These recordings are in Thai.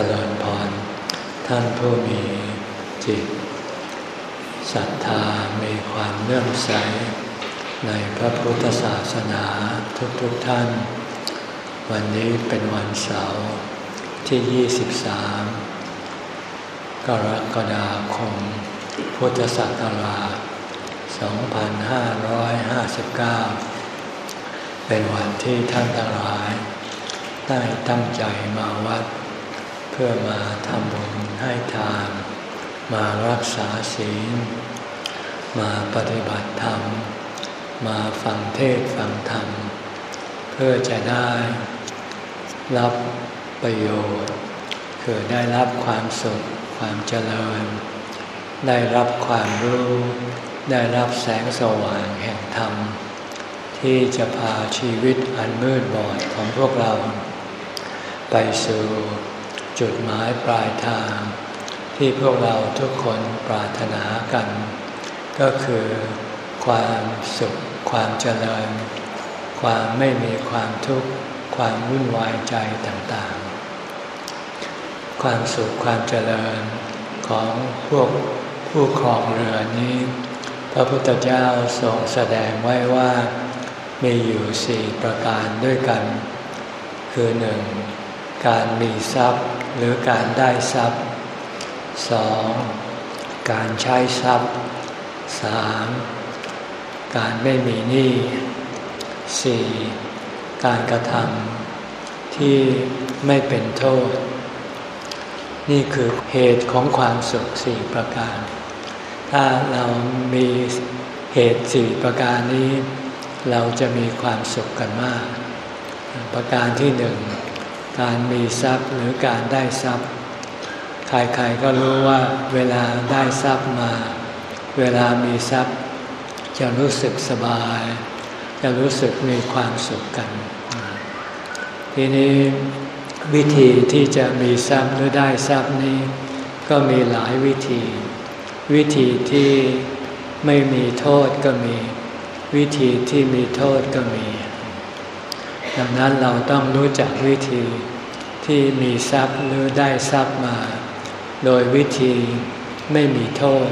จริญพร ท่านผู้มีจิตศรัทธามีความเลื่อมใส ในพระพุทธศาสนาทุกๆทท่าน วันนี้เป็นวันเสาร์ที่ 23 กรกฎาคม พุทธศักราช 2559 เป็นวันที่ท่านทั้งหลาย ได้ตั้งใจมาวัด พื่อมาทำบุญให้ทาน มารักษาศีล มาปฏิบัติธรรม มาฟังเทศฟังธรรม เพื่อจะได้รับประโยชน์ คือได้รับความสุขความเจริญ ได้รับความรู้ ได้รับแสงสว่างแห่งธรรม ที่จะพาชีวิตอันมืดบอดของพวกเรา ไปสู่ จุดหมายปลายทาง ที่พวกเราทุกคนปรารถนากัน ก็คือความสุข ความเจริญ ความไม่มีความทุกข์ ความวุ่นวายใจต่างๆ ความสุขความเจริญของพวกผู้ครองเรือนี้ พระพุทธเจ้าทรงแสดงไว้ว่ามีอยู่สี่ประการด้วยกัน คือหนึ่งการมีทรัพย์ หรือการได้ทรัพย์สองการใช้ทรัพย์สามการไม่มีหนี้สี่การกระทำที่ไม่เป็นโทษ นี่คือเหตุของความสุขสี่ประการ ถ้าเรามีเหตุสี่ประการนี้ เราจะมีความสุขกันมาก ประการที่หนึ่ง การมีทรัพย์หรือการได้ทรัพย์ ใครๆก็รู้ว่าเวลาได้ทรัพย์มา เวลามีทรัพย์ จะรู้สึกสบาย จะรู้สึกมีความสุขกัน ทีนี้วิธีที่จะมีทรัพย์หรือได้ทรัพย์นี้ ก็มีหลายวิธี วิธีที่ไม่มีโทษก็มี วิธีที่มีโทษก็มีดังนั้นเราต้องรู้จักวิธี ที่มีทรัพย์หรือได้ทรัพย์มา โดยวิธีไม่มีโทษ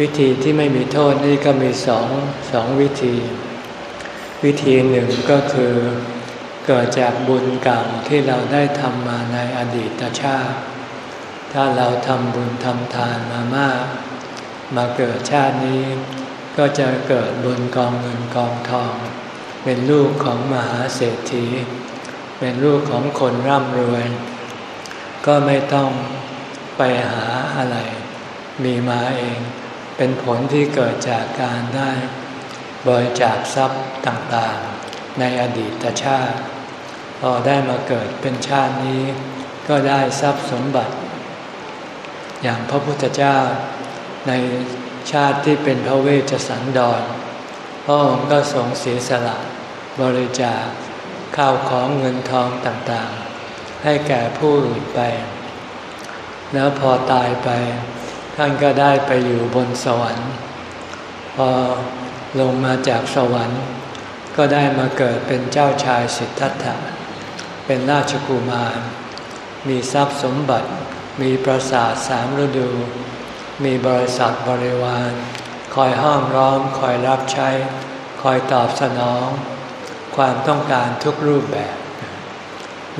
วิธีที่ไม่มีโทษนี่ก็มีสองสองวิธี วิธีหนึ่งก็คือเกิดจากบุญเก่าที่เราได้ทำมาในอดีตชาติ ถ้าเราทำบุญทำทานมามาก มาเกิดชาตินี้ ก็จะเกิดบุญกองเงินกองทอง เป็นลูกของมหาเศรษฐี เป็นลูกของคนร่ำรวย ก็ไม่ต้องไปหาอะไร มีมาเอง เป็นผลที่เกิดจากการได้บริจาคทรัพย์ต่างๆ ในอดีตชาติ พอได้มาเกิดเป็นชาตินี้ ก็ได้ทรัพย์สมบัติ อย่างพระพุทธเจ้าในชาติที่เป็นพระเวชสันดรพระองค์ก็ทรงเสียสละบริจาค ข้าวของเงินทองต่างๆ ให้แก่ผู้อื่นไป แล้วพอตายไป ท่านก็ได้ไปอยู่บนสวรรค์ พอลงมาจากสวรรค์ ก็ได้มาเกิดเป็นเจ้าชายสิทธัตถะ เป็นราชกุมาร มีทรัพย์สมบัติ มีปราสาทสามฤดู มีบริษัทบริวาร คอยห้อมร้อม คอยรับใช้ คอยตอบสนอง ความต้องการทุกรูปแบบ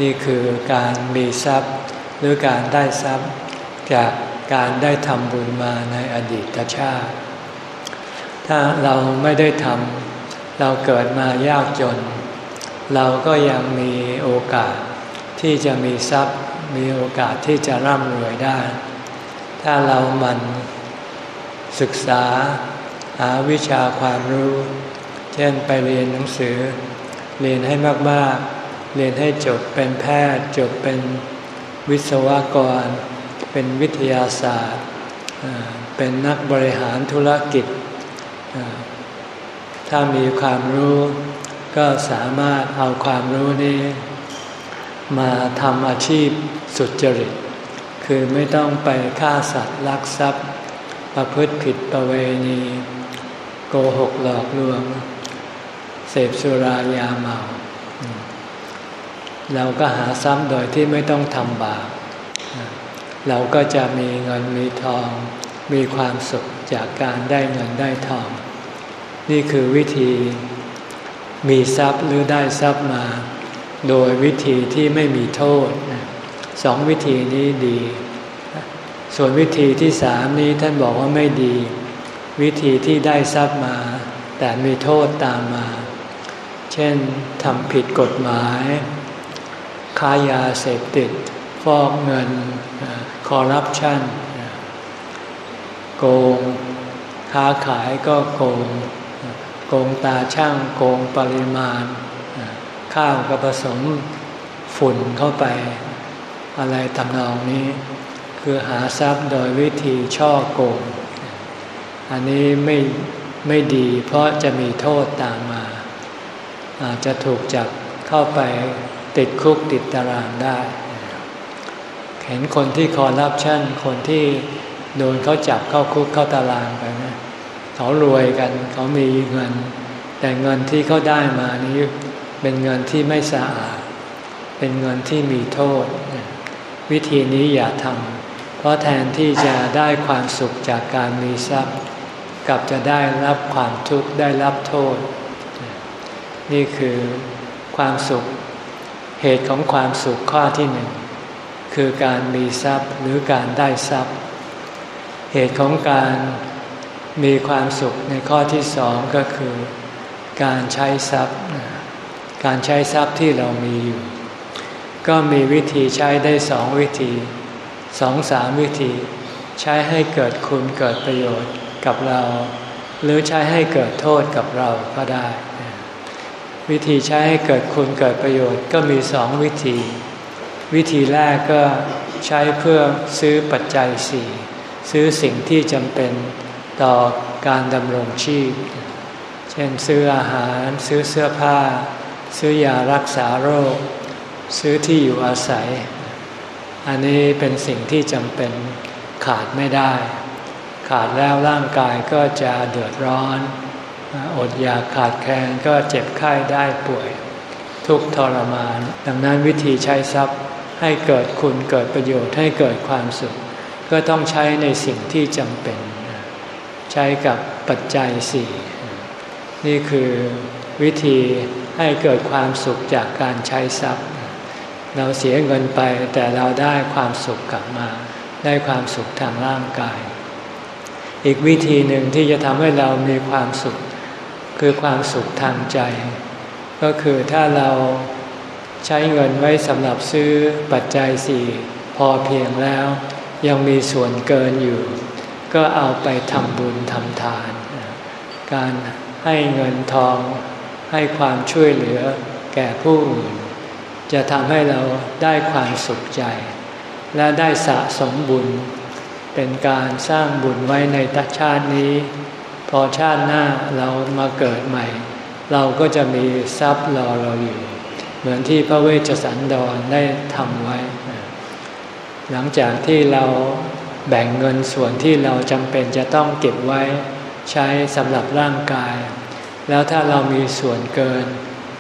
นี่คือการมีทรัพย์หรือการได้ทรัพย์ จากการได้ทำบุญมาในอดีตชาติ ถ้าเราไม่ได้ทำเราเกิดมายากจน เราก็ยังมีโอกาสที่จะมีทรัพย์มีโอกาสที่จะร่ำรวยได้ ถ้าเรามันศึกษาหาวิชาความรู้ เช่นไปเรียนหนังสือ เรียนให้มากๆ เรียนให้จบเป็นแพทย์ จบเป็นวิศวกร เป็นวิทยาศาสตร์ เป็นนักบริหารธุรกิจ ถ้ามีความรู้ก็สามารถเอาความรู้นี้ มาทำอาชีพสุจริต คือไม่ต้องไปฆ่าสัตว์ลักทรัพย์ ประพฤติผิดประเวณี โกหกหลอกลวง เสพสุรายาเมา เราก็หาทรัพย์โดยที่ไม่ต้องทำบาปเราก็จะมีเงินมีทอง มีความสุขจากการได้เงินได้ทอง นี่คือวิธีมีทรัพย์หรือได้ทรัพย์มา โดยวิธีที่ไม่มีโทษสองวิธีนี้ดี ส่วนวิธีที่สามนี้ท่านบอกว่าไม่ดี วิธีที่ได้ทรัพย์มา แต่มีโทษตามมา เช่นทำผิดกฎหมาย ค้ายาเสพติด ฟอกเงิน คอร์รัปชันโกง ค้าขายก็โกง โกงตาช่างโกงปริมาณ ข้าวก็ผสมฝุ่นเข้าไป อะไรทำนองนี้ คือหาทรัพย์โดยวิธีช่อโกง อันนี้ไม่ไม่ดีเพราะจะมีโทษตามมา อาจจะถูกจับเข้าไปติดคุกติดตารางได้ เห็นคนที่คอรับชั่นคนที่โดนเขาจับเข้าคุกเข้าตารางไปนะเขารวยกันเขามีเงิน แต่เงินที่เขาได้มานี้เป็นเงินที่ไม่สะอาด เป็นเงินที่มีโทษ วิธีนี้อย่าทำเพราะแทนที่จะได้ความสุขจากการมีทรัพย์ กลับจะได้รับความทุกข์ได้รับโทษ นี่คือความสุข เหตุของความสุขข้อที่หนึ่งคือการมีทรัพย์หรือการได้ทรัพย์ เหตุของการมีความสุขในข้อที่สองก็คือ การใช้ทรัพย์ การใช้ทรัพย์ที่เรามีอยู่ ก็มีวิธีใช้ได้สองวิธีสองสามวิธี ใช้ให้เกิดคุณเกิดประโยชน์กับเรา หรือใช้ให้เกิดโทษกับเราก็ได้ วิธีใช้ให้เกิดคุณเกิดประโยชน์ก็มีสองวิธี วิธีแรกก็ใช้เพื่อซื้อปัจจัยสี่ซื้อสิ่งที่จำเป็นต่อการดำรงชีพ เช่นซื้ออาหาร ซื้อเสื้อผ้า ซื้อยารักษาโรค ซื้อที่อยู่อาศัย อันนี้เป็นสิ่งที่จำเป็นขาดไม่ได้ ขาดแล้วร่างกายก็จะเดือดร้อน อดอยากขาดแคลนก็เจ็บไข้ได้ป่วย ทุกทรมาน ดังนั้นวิธีใช้ทรัพย์ให้เกิดคุณเกิดประโยชน์ให้เกิดความสุข ก็ต้องใช้ในสิ่งที่จำเป็น ใช้กับปัจจัยสี่นี่คือวิธีให้เกิดความสุขจากการใช้ทรัพย์ เราเสียเงินไปแต่เราได้ความสุขกลับมา ได้ความสุขทางร่างกาย อีกวิธีหนึ่งที่จะทำให้เรามีความสุข คือความสุขทางใจ ก็คือถ้าเราใช้เงินไว้สำหรับซื้อปัจจัยสี่พอเพียงแล้ว ยังมีส่วนเกินอยู่ ก็เอาไปทำบุญทำทาน การให้เงินทองให้ความช่วยเหลือแก่ผู้อื่น จะทำให้เราได้ความสุขใจ และได้สะสมบุญ เป็นการสร้างบุญไว้ในตัชาตินี้ พอชาติหน้าเรามาเกิดใหม่ เราก็จะมีทรัพย์รอเราอยู่ เหมือนที่พระเวชสันดรได้ทำไว้ หลังจากที่เราแบ่งเงินส่วนที่เราจำเป็นจะต้องเก็บไว้ใช้สำหรับร่างกาย แล้วถ้าเรามีส่วนเกิน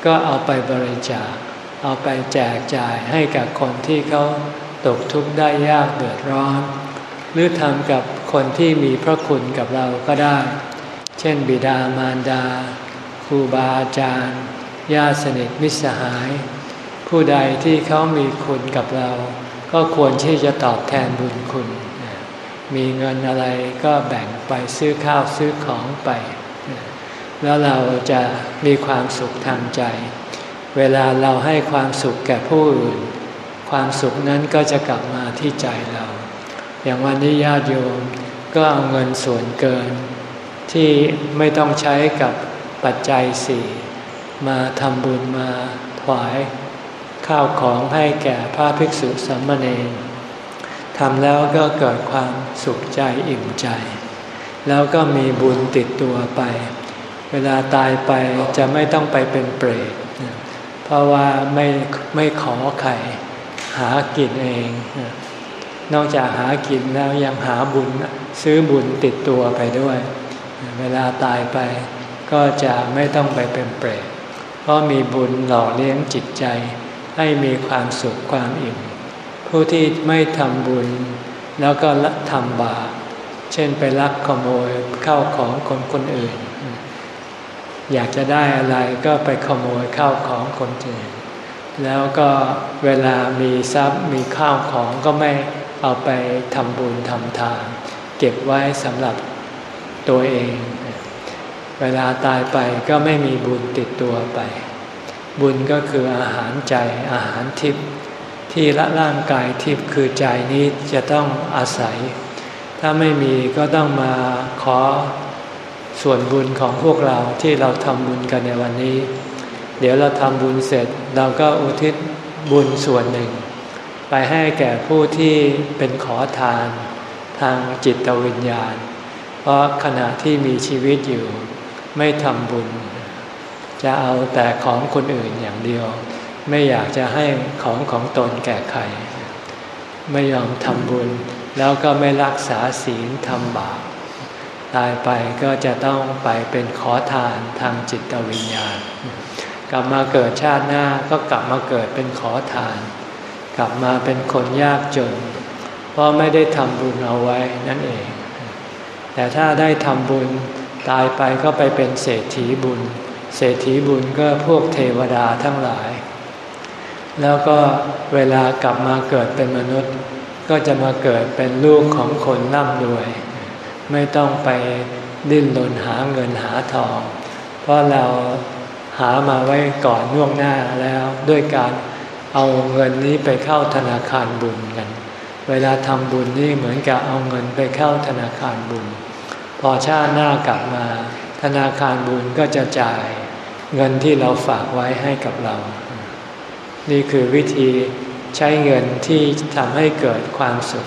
ก็เอาไปบริจาค เอาไปแจกจ่ายให้กับคนที่เขาตกทุกข์ได้ยากเดือดร้อน หรือทำกับคนที่มีพระคุณกับเราก็ได้ เช่น บิดามารดาครูบาอาจารย์ญาติสนิทมิตรสหาย ผู้ใดที่เขามีคุณกับเรา ก็ควรที่จะตอบแทนบุญคุณ มีเงินอะไรก็แบ่งไปซื้อข้าวซื้อของไป แล้วเราจะมีความสุขทางใจ เวลาเราให้ความสุขแก่ผู้อื่น ความสุขนั้นก็จะกลับมาที่ใจเรา อย่างวันนี้ญาติโยมก็เอาเงินส่วนเกิน ที่ไม่ต้องใช้กับปัจจัยสี่มาทำบุญมาถวาย ข้าวของให้แก่พระภิกษุสามเณรทำแล้วก็เกิดความสุขใจอิ่มใจ แล้วก็มีบุญติดตัวไป เวลาตายไปจะไม่ต้องไปเป็นเปรตเพราะว่าไม่ไม่ขอใครหากินเอง นอกจากหากินแล้วยังหาบุญซื้อบุญติดตัวไปด้วย เวลาตายไปก็จะไม่ต้องไปเป็นเปรต เพราะมีบุญหล่อเลี้ยงจิตใจ ให้มีความสุขความอิ่ม ผู้ที่ไม่ทำบุญ แล้วก็ทำบาป เช่นไปลักขโมยเข้าของคนคนอื่น อยากจะได้อะไรก็ไปขโมยเข้าของคนอื่น แล้วก็เวลามีทรัพย์มีข้าวของก็ไม่เอาไปทำบุญทำทาน เก็บไว้สำหรับ ตัวเอง เวลาตายไปก็ไม่มีบุญติดตัวไป บุญก็คืออาหารใจอาหารทิพย์ที่ละร่างกายทิพย์คือใจนี้จะต้องอาศัย ถ้าไม่มีก็ต้องมาขอส่วนบุญของพวกเราที่เราทำบุญกันในวันนี้ เดี๋ยวเราทำบุญเสร็จ เราก็อุทิศบุญส่วนหนึ่ง ไปให้แก่ผู้ที่เป็นขอทานทางจิตวิญญาณ เพราะขณะที่มีชีวิตอยู่ไม่ทำบุญ จะเอาแต่ของคนอื่นอย่างเดียว ไม่อยากจะให้ของของตนแก่ใคร ไม่ยอมทำบุญ แล้วก็ไม่รักษาศีลทำบาปตายไปก็จะต้องไปเป็นขอทานทางจิตวิญญาณ กลับมาเกิดชาติหน้าก็กลับมาเกิดเป็นขอทาน กลับมาเป็นคนยากจน เพราะไม่ได้ทำบุญเอาไว้นั่นเอง แต่ถ้าได้ทำบุญตายไปก็ไปเป็นเศรษฐีบุญ เศรษฐีบุญก็พวกเทวดาทั้งหลาย แล้วก็เวลากลับมาเกิดเป็นมนุษย์ ก็จะมาเกิดเป็นลูกของคนร่ำรวย ไม่ต้องไปดิ้นรนหาเงินหาทอง เพราะเราหามาไว้ก่อนล่วงหน้าแล้วด้วยการเอาเงินนี้ไปเข้าธนาคารบุญกัน เวลาทำบุญนี่เหมือนกับเอาเงินไปเข้าธนาคารบุญ พอชาติหน้ากลับมา ธนาคารบุญก็จะจ่ายเงินที่เราฝากไว้ให้กับเรา นี่คือวิธีใช้เงินที่ทำให้เกิดความสุข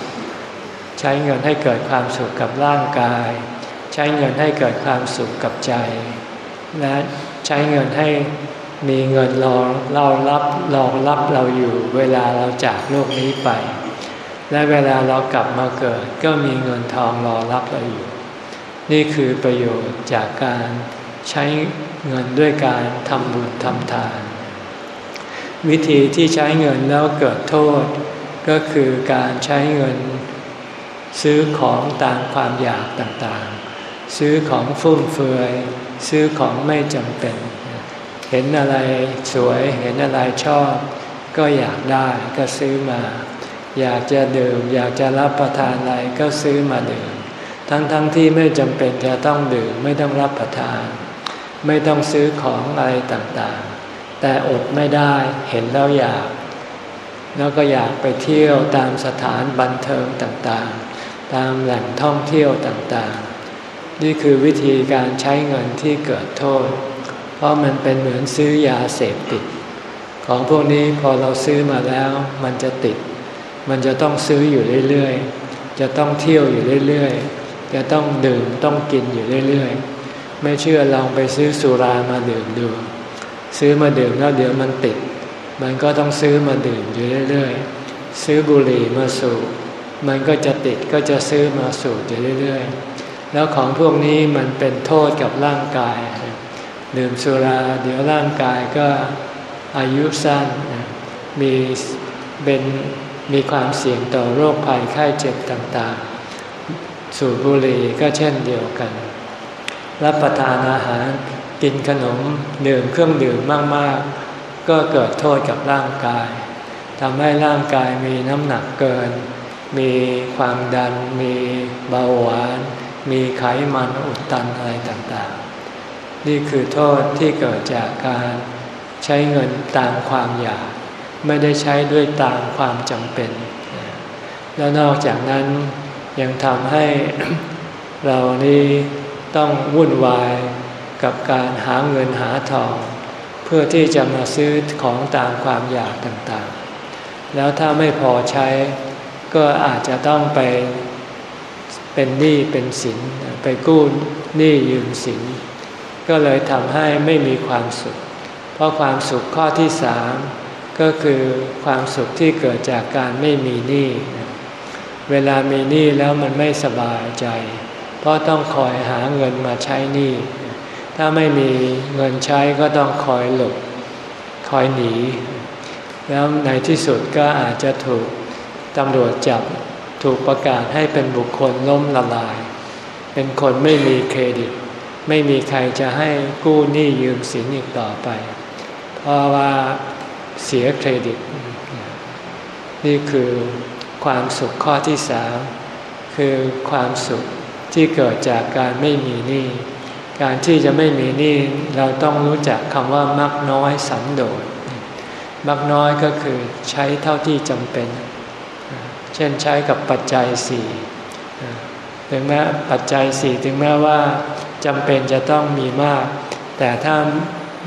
ใช้เงินให้เกิดความสุขกับร่างกาย ใช้เงินให้เกิดความสุขกับใจ และใช้เงินให้มีเงินรองเรารับรองรับเราอยู่เวลาเราจากโลกนี้ไป และเวลาเรากลับมาเกิด ก็มีเงินทองรอรับเราอยู่ นี่คือประโยชน์จากการใช้เงินด้วยการทำบุญทำทาน วิธีที่ใช้เงินแล้วเกิดโทษ ก็คือการใช้เงินซื้อของตามความอยากต่างๆ ซื้อของฟุ่มเฟือย ซื้อของไม่จำเป็น เห็นอะไรสวยเห็นอะไรชอบ ก็อยากได้ก็ซื้อมา อยากจะดื่มอยากจะรับประทานอะไรก็ซื้อมาดื่ม ทั้งๆทที่ไม่จำเป็นจะต้องดื่มไม่ต้องรับประทาน ไม่ต้องซื้อของอะไรต่างๆ แต่อดไม่ได้เห็นแล้วอยาก แล้วก็อยากไปเที่ยวตามสถานบันเทิงต่างๆ ตามแหล่งท่องเที่ยวต่างๆ นี่คือวิธีการใช้เงินที่เกิดโทษ เพราะมันเป็นเหมือนซื้อยาเสพติด ของพวกนี้พอเราซื้อมาแล้วมันจะติด มันจะต้องซื้ออยู่เรื่อยๆ จะต้องเที่ยวอยู่เรื่อยๆ จะต้องดื่มต้องกินอยู่เรื่อยๆ ไม่เชื่อลองไปซื้อสุรามาดื่มดู ซื้อมาดื่มแล้วเดี๋ยวมันติด มันก็ต้องซื้อมาดื่มอยู่เรื่อยๆ ซื้อบุหรี่มาสูบมันก็จะติดก็จะซื้อมาสูบอยู่เรื่อยๆ แล้วของพวกนี้มันเป็นโทษกับร่างกาย ดื่มสุราเดี๋ยวร่างกายก็อายุสั้นมีเป็นมีความเสี่ยงต่อโรคภัยไข้เจ็บต่างๆ สูบบุหรี่ก็เช่นเดียวกัน รับประทานอาหารกินขนมดื่มเครื่องดื่มมากๆ ก็เกิดโทษกับร่างกายทำให้ร่างกายมีน้ำหนักเกิน มีความดัน มีเบาหวาน มีไขมันอุดตันอะไรต่างๆ นี่คือโทษที่เกิดจากการใช้เงินตามความอยาก ไม่ได้ใช้ด้วยตามความจำเป็น แล้วนอกจากนั้น ยังทำให้เรานี้ต้องวุ่นวายกับการหาเงินหาทอง เพื่อที่จะมาซื้อของตามความอยากต่างๆ แล้วถ้าไม่พอใช้ก็อาจจะต้องไปเป็นหนี้เป็นสินไปกู้หนี้ยืมสิน ก็เลยทำให้ไม่มีความสุข เพราะความสุขข้อที่สามก็คือความสุขที่เกิดจากการไม่มีหนี้ เวลามีหนี้แล้วมันไม่สบายใจ เพราะต้องคอยหาเงินมาใช้หนี้ ถ้าไม่มีเงินใช้ก็ต้องคอยหลบคอยหนี แล้วในที่สุดก็อาจจะถูกตำรวจจับถูกประกาศให้เป็นบุคคลล้มละลาย เป็นคนไม่มีเครดิต ไม่มีใครจะให้กู้หนี้ยืมสินอีกต่อไป เพราะว่าเสียเครดิต นี่คือ ความสุขข้อที่สามคือความสุขที่เกิดจากการไม่มีหนี้การที่จะไม่มีหนี้เราต้องรู้จักคำว่ามักน้อยสันโดษมักน้อยก็คือใช้เท่าที่จำเป็น เช่นใช้กับปัจจัยสี่ถึงแม้ปัจจัยสี่ถึงแม้ว่าจำเป็นจะต้องมีมาก แต่ถ้า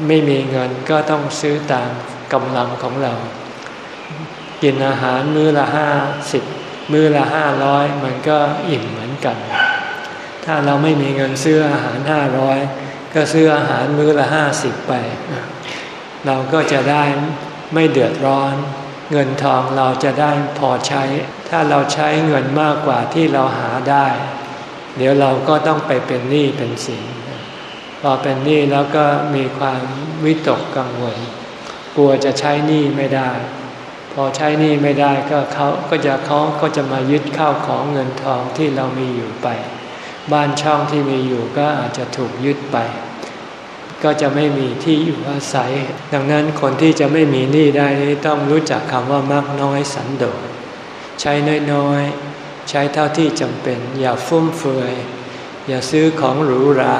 ไม่มีเงินก็ต้องซื้อตามกำลังของเรา กินอาหารมื้อละห้าสิบมื้อละห้าร้อยมันก็อิ่มเหมือนกัน ถ้าเราไม่มีเงินซื้ออาหารห้าร้อยก็ซื้ออาหารมื้อละห้าสิบไป เราก็จะได้ไม่เดือดร้อน เงินทองเราจะได้พอใช้ ถ้าเราใช้เงินมากกว่าที่เราหาได้ เดี๋ยวเราก็ต้องไปเป็นหนี้เป็นสินพอเป็นหนี้แล้วก็มีความวิตกกังวล กลัวจะใช้หนี้ไม่ได้ พอใช้นี้ไม่ได้ก็เขาก็จะเขาก็จะมายึดข้าวของเงินทองที่เรามีอยู่ไป บ้านช่องที่มีอยู่ก็อาจจะถูกยึดไป ก็จะไม่มีที่อยู่อาศัย ดังนั้นคนที่จะไม่มีหนี้ได้นี้ต้องรู้จักคำว่ามากน้อยสันโดษใช้น้อยๆ ใช้เท่าที่จำเป็น อย่าฟุ่มเฟือย อย่าซื้อของหรูหรา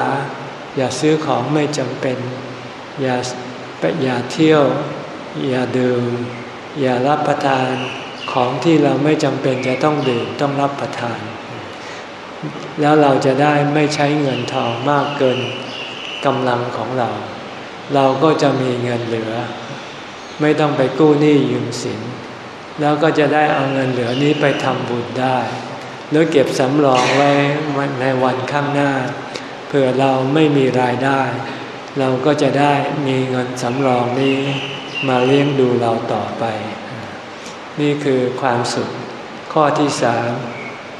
อย่าซื้อของไม่จำเป็น อย่าไปอย่าเที่ยว อย่าดื่ม อย่ารับประทานของที่เราไม่จำเป็นจะต้องดื่มต้องรับประทาน แล้วเราจะได้ไม่ใช้เงินทองมากเกินกำลังของเรา เราก็จะมีเงินเหลือ ไม่ต้องไปกู้หนี้ยืมสิน แล้วก็จะได้เอาเงินเหลือนี้ไปทำบุญได้ หรือเก็บสำรองไว้ในวันข้างหน้าเผื่อเราไม่มีรายได้ เราก็จะได้มีเงินสำรองนี้ มาเลี้ยงดูเราต่อไป นี่คือความสุขข้อที่สาม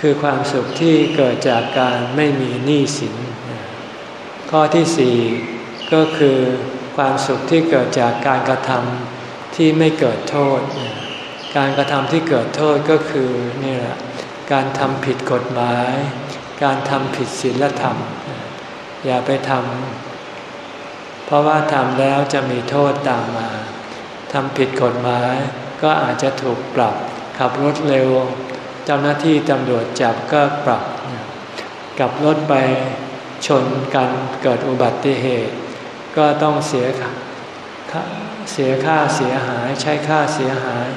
คือความสุขที่เกิดจากการไม่มีหนี้สิน ข้อที่สี่ก็คือความสุขที่เกิดจากการกระทำที่ไม่เกิดโทษ การกระทำที่เกิดโทษก็คือนี่แหละการทำผิดกฎหมาย การทำผิดศีลธรรม อย่าไปทำเพราะว่าทำแล้วจะมีโทษตามมา ทำผิดกฎหมาย ก็อาจจะถูกปรับ ขับรถเร็ว เจ้าหน้าที่ตำรวจจับก็ปรับกับรถไปชนกันเกิดอุบัติเหตุ ก็ต้องเสียค่าเสียค่าเสียหายใช้ค่าเสียหาย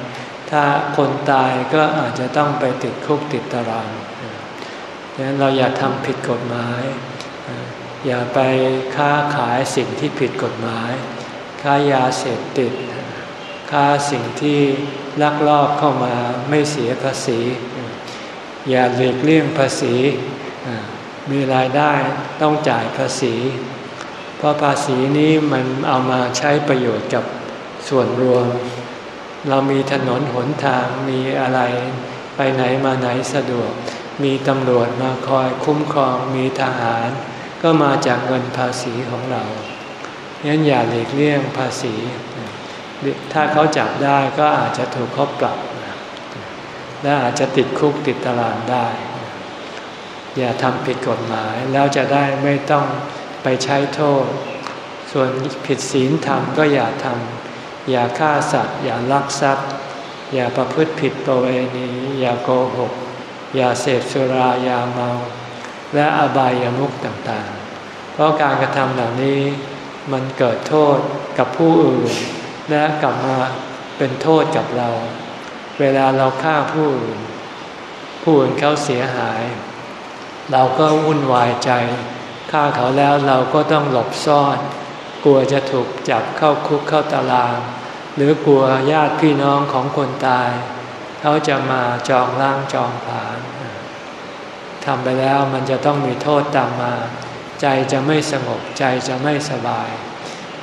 ถ้าคนตายก็อาจจะต้องไปติดคุกติดตารางดังนั้นเราอย่าทำผิดกฎหมาย อย่าไปค้าขายสิ่งที่ผิดกฎหมาย ค้ายาเสพติด ค้าสิ่งที่ลักลอบเข้ามาไม่เสียภาษี อย่าหลีกเลี่ยงภาษี มีรายได้ต้องจ่ายภาษี เพราะภาษีนี้มันเอามาใช้ประโยชน์กับส่วนรวม เรามีถนนหนทางมีอะไรไปไหนมาไหนสะดวก มีตำรวจมาคอยคุ้มครองมีทหาร ก็มาจากเงินภาษีของเรางั้นอย่าหลีกเลี่ยงภาษี ถ้าเขาจับได้ก็อาจจะถูกเขาปรับและอาจจะติดคุกติดตารางได้ อย่าทำผิดกฎหมายแล้วจะได้ไม่ต้องไปใช้โทษ ส่วนผิดศีลธรรมก็อย่าทำอย่าฆ่าสัตว์ อย่าลักทรัพย์ อย่าประพฤติผิดประเวณี อย่าโกหก อย่าเสพสุรายาเมา และอบายามุขต่างๆ เพราะการกระทำเหล่านี้มันเกิดโทษกับผู้อื่น และกลับมาเป็นโทษกับเรา เวลาเราฆ่าผู้อื่นผู้อื่นเขาเสียหาย เราก็วุ่นวายใจฆ่าเขาแล้วเราก็ต้องหลบซ่อน กลัวจะถูกจับเข้าคุกเข้าตาราง หรือกลัวญาติพี่น้องของคนตาย เขาจะมาจองร่างจองผานทำไปแล้วมันจะต้องมีโทษตามมา ใจจะไม่สงบใจจะไม่สบาย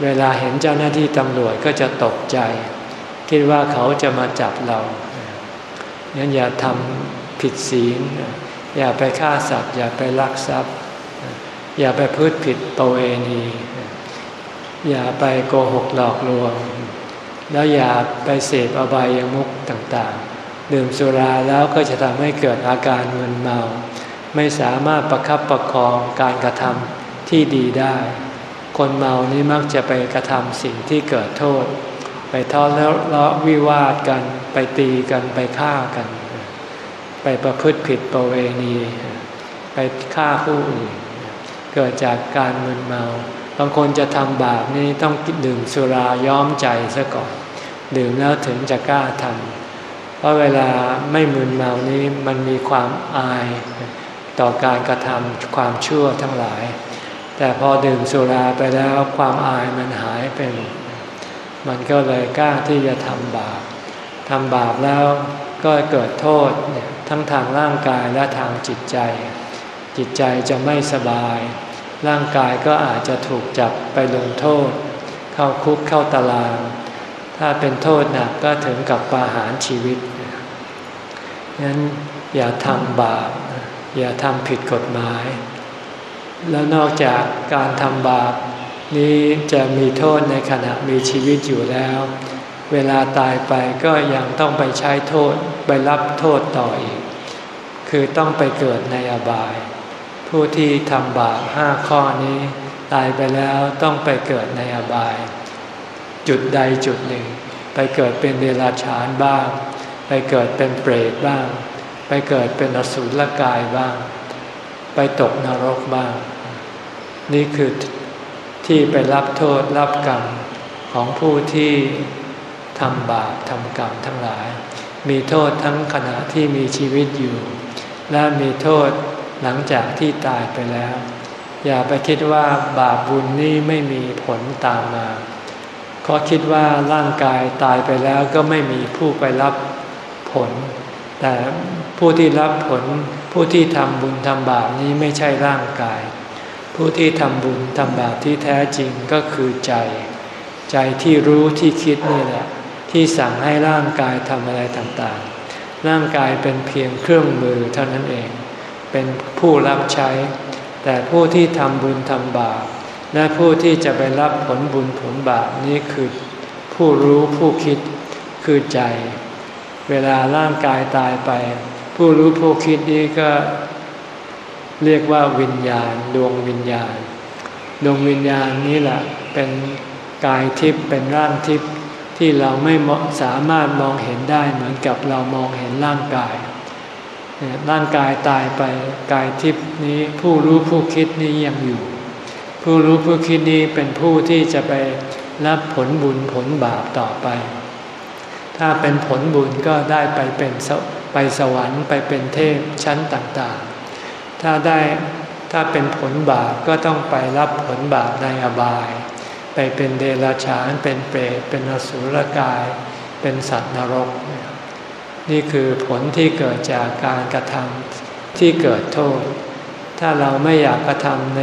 เวลาเห็นเจ้าหน้าที่ตำรวจก็จะตกใจ คิดว่าเขาจะมาจับเรางั้นอย่าทำผิดศีล อย่าไปฆ่าสัตว์ อย่าไปลักทรัพย์ อย่าไปพูดผิดประเวณี อย่าไปโกหกหลอกลวง แล้วอย่าไปเสพอบายามุขต่างๆ ดื่มสุราแล้วก็จะทำให้เกิดอาการมึนเมา ไม่สามารถประคับประคองการกระทำที่ดีได้ คนเมานี่มักจะไปกระทำสิ่งที่เกิดโทษ ไปทอแล้วเลาะวิวาทกัน ไปตีกันไปฆ่ากัน ไปประพฤติผิดประเวณี ไปฆ่าผู้อื่น เกิดจากการมึนเมา บางคนจะทำบาปนี่ต้องดื่มสุราย้อมใจซะก่อน ดื่มแล้วถึงจะกล้าทำเพราะเวลาไม่มึนเมานี้มันมีความอาย ต่อการกระทำความชั่วทั้งหลาย แต่พอดื่มสุราไปแล้วความอายมันหายไปหมดมันก็เลยกล้าที่จะทำบาปทำบาปแล้วก็เกิดโทษทั้งทางร่างกายและทางจิตใจ จิตใจจะไม่สบาย ร่างกายก็อาจจะถูกจับไปลงโทษ เข้าคุกเข้าตาราง ถ้าเป็นโทษหนักก็ถึงกับปาหารชีวิตงั้นอย่าทำบาปอย่าทำผิดกฎหมาย แล้วนอกจากการทำบาป นี้จะมีโทษในขณะมีชีวิตอยู่แล้ว เวลาตายไปก็ยังต้องไปใช้โทษไปรับโทษต่ออีก คือต้องไปเกิดในอบาย ผู้ที่ทำบาปห้าข้อนี้ ตายไปแล้วต้องไปเกิดในอบาย จุดใดจุดหนึ่ง ไปเกิดเป็นเดรัจฉานบ้าง ไปเกิดเป็นเปรตบ้าง ไปเกิดเป็นอสุรกายบ้าง ไปตกนรกบ้าง นี่คือที่ไปรับโทษรับกรรมของผู้ที่ทำบาปทำกรรมทั้งหลาย มีโทษทั้งขณะที่มีชีวิตอยู่ และมีโทษหลังจากที่ตายไปแล้ว อย่าไปคิดว่าบาปบุญนี่ไม่มีผลตามมาก็คิดว่าร่างกายตายไปแล้วก็ไม่มีผู้ไปรับผล แต่ผู้ที่รับผลผู้ที่ทำบุญทำบาปนี้ไม่ใช่ร่างกาย ผู้ที่ทำบุญทำบาปที่แท้จริงก็คือใจ ใจที่รู้ที่คิดนี่แหละ ที่สั่งให้ร่างกายทำอะไรต่างๆ ร่างกายเป็นเพียงเครื่องมือเท่านั้นเอง เป็นผู้รับใช้ แต่ผู้ที่ทำบุญทำบาปและผู้ที่จะไปรับผลบุญผลบาปนี้คือผู้รู้ผู้คิดคือใจ เวลาร่างกายตายไป ผู้รู้ผู้คิดนี้ก็ เรียกว่าวิญญาณ ดวงวิญญาณ ดวงวิญญาณนี้แหละเป็นกายทิพย์เป็นร่างทิพย์ที่เราไม่สามารถมองเห็นได้เหมือนกับเรามองเห็นร่างกาย ร่างกายตายไปกายทิพย์นี้ผู้รู้ผู้คิดนี้ยังอยู่ ผู้รู้ผู้คิดนี้เป็นผู้ที่จะไปรับผลบุญผลบาปต่อไป ถ้าเป็นผลบุญก็ได้ไปเป็นไปสวรรค์ไปเป็นเทพชั้นต่างๆ ถ้าได้ถ้าเป็นผลบาปก็ต้องไปรับผลบาปในอบาย ไปเป็นเดรัจฉานเป็นเปรตเป็นอสุรกาย เป็นสัตว์นรก นี่คือผลที่เกิดจากการกระทำที่เกิดโทษ ถ้าเราไม่อยากกระทำใน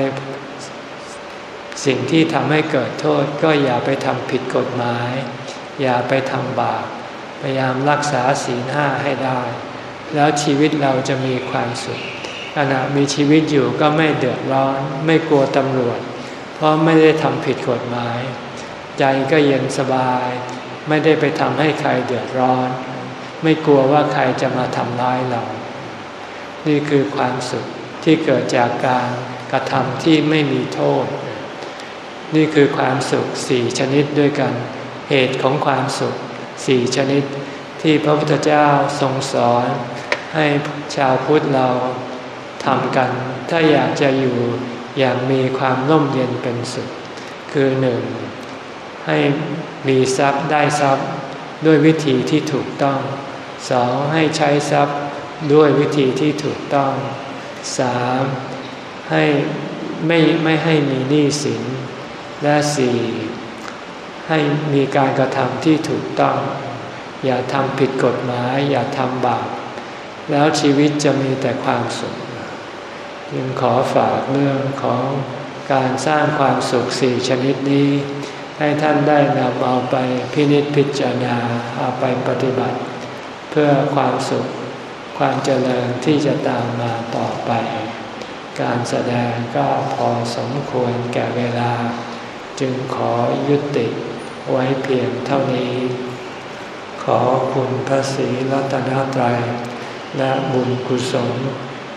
สิ่งที่ทำให้เกิดโทษก็อย่าไปทำผิดกฎหมาย อย่าไปทำบาปพยายามรักษาศีลห้าให้ได้ แล้วชีวิตเราจะมีความสุข ขณะมีชีวิตอยู่ก็ไม่เดือดร้อน ไม่กลัวตำรวจ เพราะไม่ได้ทำผิดกฎหมาย ใจก็เย็นสบาย ไม่ได้ไปทำให้ใครเดือดร้อน ไม่กลัวว่าใครจะมาทำร้ายเรา นี่คือความสุขที่เกิดจากการกระทำที่ไม่มีโทษ นี่คือความสุขสี่ชนิดด้วยกัน เหตุของความสุขสี่ชนิดที่พระพุทธเจ้าทรงสอน ให้ชาวพุทธเรา ทำกัน ถ้าอยากจะอยู่อย่างมีความร่มเย็นเป็นสุข คือหนึ่งให้มีทรัพย์ได้ทรัพย์ด้วยวิธีที่ถูกต้องสองให้ใช้ทรัพย์ด้วยวิธีที่ถูกต้องสามให้ไม่ไม่ให้มีหนี้สิน และสี่ให้มีการกระทำที่ถูกต้อง อย่าทำผิดกฎหมาย อย่าทำบาปแล้วชีวิตจะมีแต่ความสุข จึงขอฝากเรื่องของการสร้างความสุขสี่ชนิดนี้ ให้ท่านได้นำเอาไปพินิจพิจารณาเอาไปปฏิบัติ เพื่อความสุขความเจริญที่จะตามมาต่อไป การแสดงก็พอสมควรแก่เวลา จึงขอยุติไว้เพียงเท่านี้ขขอคุณพระศรีรัตนตรัย และบุญกุศล